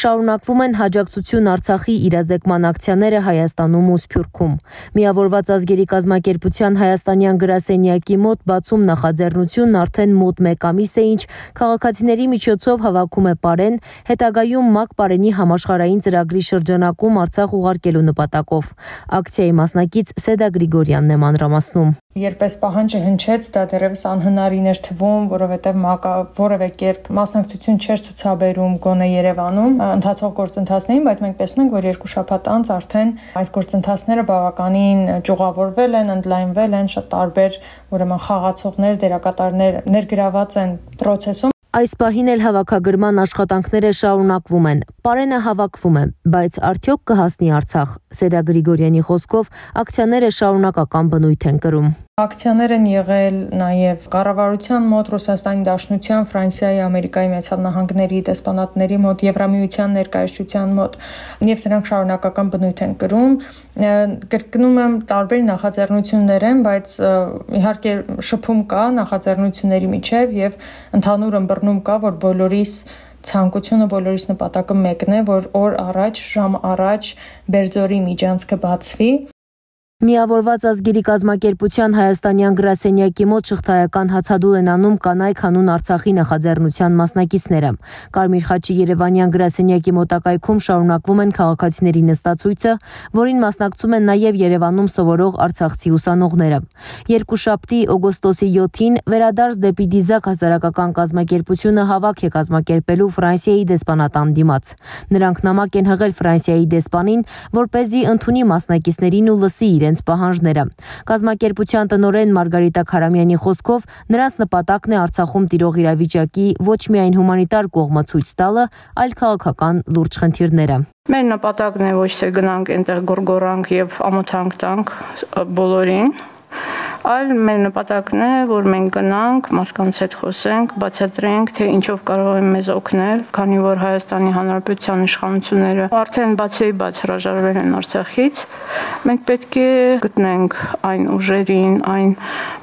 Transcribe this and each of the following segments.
Շարունակվում են հաջակցություն Արցախի իրազեկման ակցիաները Հայաստանում ու Սփյուռքում։ Միավորված ազգերի կազմակերպության հայաստանյան գրասենյակի մոտ բացում նախաձեռնությունն արդեն մոտ 1 ամիս է, ինչ քաղաքացիների միջոցով հավաքում է Պարեն, հետագայում ՄԱԿ Պարենի համաշխարհային ծրագրի շրջանակում Արցախ ուղարկելու նպատակով։ Ակցիայի մասնակից Սեդա Գրիգորյանն է մանրամասնում։ Երբ այս պահանջը հնչեց, դա դեռևս անհնարին էր թվում, որովհետև որևէ կերպ մասնակցություն չէր ցուցաբերում գոնե Երևանում ընթացող գործընթացներին, բայց մենք տեսնում ենք, որ երկու շաբաթ անց արդեն այս գործընթացները բավականին ճյուղավորվել են, ընդլայնվել են, շատ տարբեր ուրեմն խաղացողներ, դերակատարներ ներգրաված են process-ում Այս պահին էլ հավաքագրման աշխատանքները շարունակվում են։ Պարենը հավաքվում է, բայց արդյոք կհասնի Արցախ։ Սեդա Գրիգորյանի խոսքով ակցիաները շարունակական բնույթ են կրում։ Ակցիաներ են եղել նաև կառավարության մոտ, Ռուսաստանի Դաշնության, Ֆրանսիայի, Ամերիկայի Միացյալ Նահանգների դեսպանատների մոտ, Եվրամիության ներկայացության մոտ, եւ սրանք շարունակական բնույթ են կրում։ Կրկնում եմ, տարբեր նախաձեռնություններ են, բայց իհարկե շփում կա նախաձեռնությունների միջև եւ ընդհանուր ըմբռնում կա, որ բոլորիս ցանկությունը բոլորիս նպատակը մեկն է, որ օր առաջ, ժամ առաջ Բերձորի միջանցքը բացվի Միավորված ազգերի կազմակերպության հայաստանյան գրասենյակի մոտ շղթայական հացադուլ են անում կանայք հանուն Արցախի նախաձեռնության մասնակիցները։ Կարմիր խաչի Երևանյան գրասենյակի մոտակայքում շարունակվում են քաղաքացիների նստացույցը, որին մասնակցում են նաև Երևանում սովորող արցախցի ուսանողները։ Երկուշաբթի օգոստոսի 7-ին վերադարձ դեպի Դիզակ հասարակական կազմակերպությունը հավաք է կազմակերպելու Ֆրանսիայի դեսպանատան դիմաց։ Նրանք նամակ են հղել Ֆրանսիայի դեսպանին, որ เป զի ընդունի մասնակիցներին ու լսի իրենց իրենց պահանջները։ Կազմակերպության տնօրեն Մարգարիտա Խարամյանի խոսքով նրանց նպատակն է Արցախում տիրող իրավիճակի ոչ միայն հումանիտար կողմը ցույց տալը, այլ քաղաքական լուրջ խնդիրները։ Մեր նպատակն է ոչ թե գնանք այնտեղ գորգորանք եւ ամոթանք տանք բոլորին, այլ մեր նպատակն է, որ մենք գնանք, մարդկանց հետ խոսենք, բացատրենք, թե ինչով կարող են մեզ օգնել, քանի որ Հայաստանի Հանրապետության իշխանությունները արդեն բացի բաց հրաժարվել են Արցախից, մենք պետք է գտնենք այն ուժերին, այն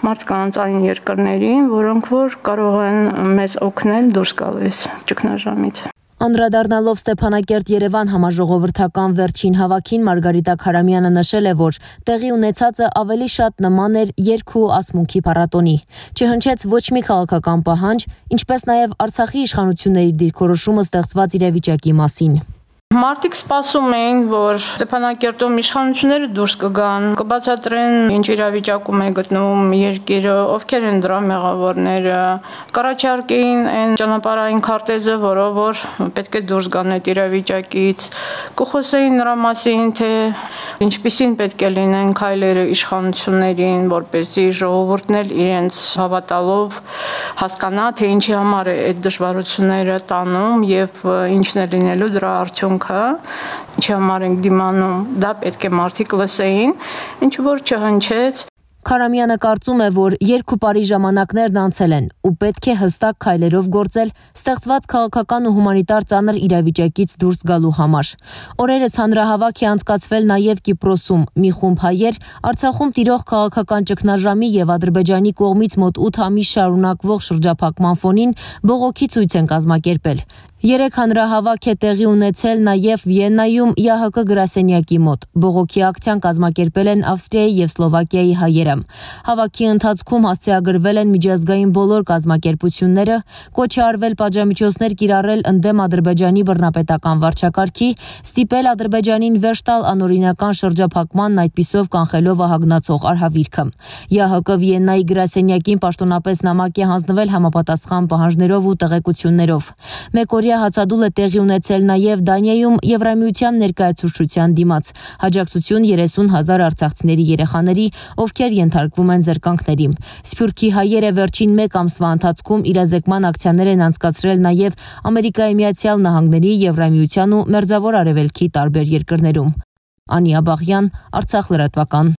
մարդկանց, այն երկրներին, որոնք որ կարող են մեզ օգնել դուրս գալիս ճգնաժամից։ Անդրադառնալով Ստեփանակերտ Երևան համաժողովրդական վերջին հավաքին Մարգարիտա Խարամյանը նշել է, որ տեղի ունեցածը ավելի շատ նման էր երկու ասմունքի փառատոնի։ Չհնչեց ոչ մի քաղաքական պահանջ, ինչպես նաև Արցախի իշխանությունների դիրքորոշումը ստեղծված իրավիճակի մասին։ Մարդիկ սպասում էին, որ Ստեփանակերտում իշխանությունները դուրս կգան, կբացատրեն ինչ իրավիճակում է գտնվում երկիրը, ովքեր են դրա մեղավորները, կառաջարկեին այն ճանապարհային քարտեզը, որով որ պետք է դուրս գան այդ իրավիճակից, կխոսեին նրա մասին, թե ինչպիսին պետք է լինեն քայլերը իշխանություններին, որպեսզի ժողովուրդն էլ իրենց հավատալով հասկանա, թե ինչի համար է այդ դժվարությունները տանում եւ ինչն է լինելու դրա արդյունքը, ինչի համար ենք դիմանում, դա պետք է մարդիկ լսեին, ինչ որ չհնչեց Խարամյանը կարծում է, որ երկու բարի ժամանակներն անցել են ու պետք է հստակ քայլերով գործել ստեղծված քաղաքական ու հումանիտար ծանր իրավիճակից դուրս գալու համար։ Օրերս հանրահավաք է անցկացվել նաև Կիպրոսում։ Մի խումբ հայեր Արցախում տիրող քաղաքական ճգնաժամի եւ Ադրբեջանի կողմից մոտ 8 ամիս շարունակվող շրջափակման ֆոնին բողոքի ցույց են կազմակերպել։ Երեք հանրահավաք է տեղի ունեցել նաև Վիեննայում ՀՀԿ գրասենյակի մոտ։ Բողոքի ակցիան կազմակերպել են Ավստրիայի եւ Սլովակիայի հայերը։ Հավաքի ընթացքում հասցեագրվել են միջազգային բոլոր կազմակերպությունները, կոչ է արվել պատժամիջոցներ կիրառել ընդդեմ Ադրբեջանի բռնապետական վարչակարգի, ստիպել Ադրբեջանին վերջ տալ անօրինական շրջափակմանն այդպիսով կանխելով ահագնացող արհավիրքը։ ՀՀԿ Վիեննայի գրասենյակին պաշտոնապես նամակ է հանձնվել համապատասխան պահանջներով ու տեղեկություններով։ Մեկ օր օրյա հացադուլ է տեղի ունեցել նաև Դանիայում Եվրամիության ներկայացուցչության դիմաց։ Հաջակցություն 30 հազար արցախցիների երեխաների, ովքեր ենթարկվում են զրկանքների։ Սփյուռքի հայերը վերջին 1 ամսվա ընթացքում իրազեկման ակցիաներ են անցկացրել նաև Ամերիկայի Միացյալ Նահանգների, Եվրամիության ու Մերձավոր Արևելքի տարբեր երկրներում։ Անի Աբաղյան, Արցախ լրատվական։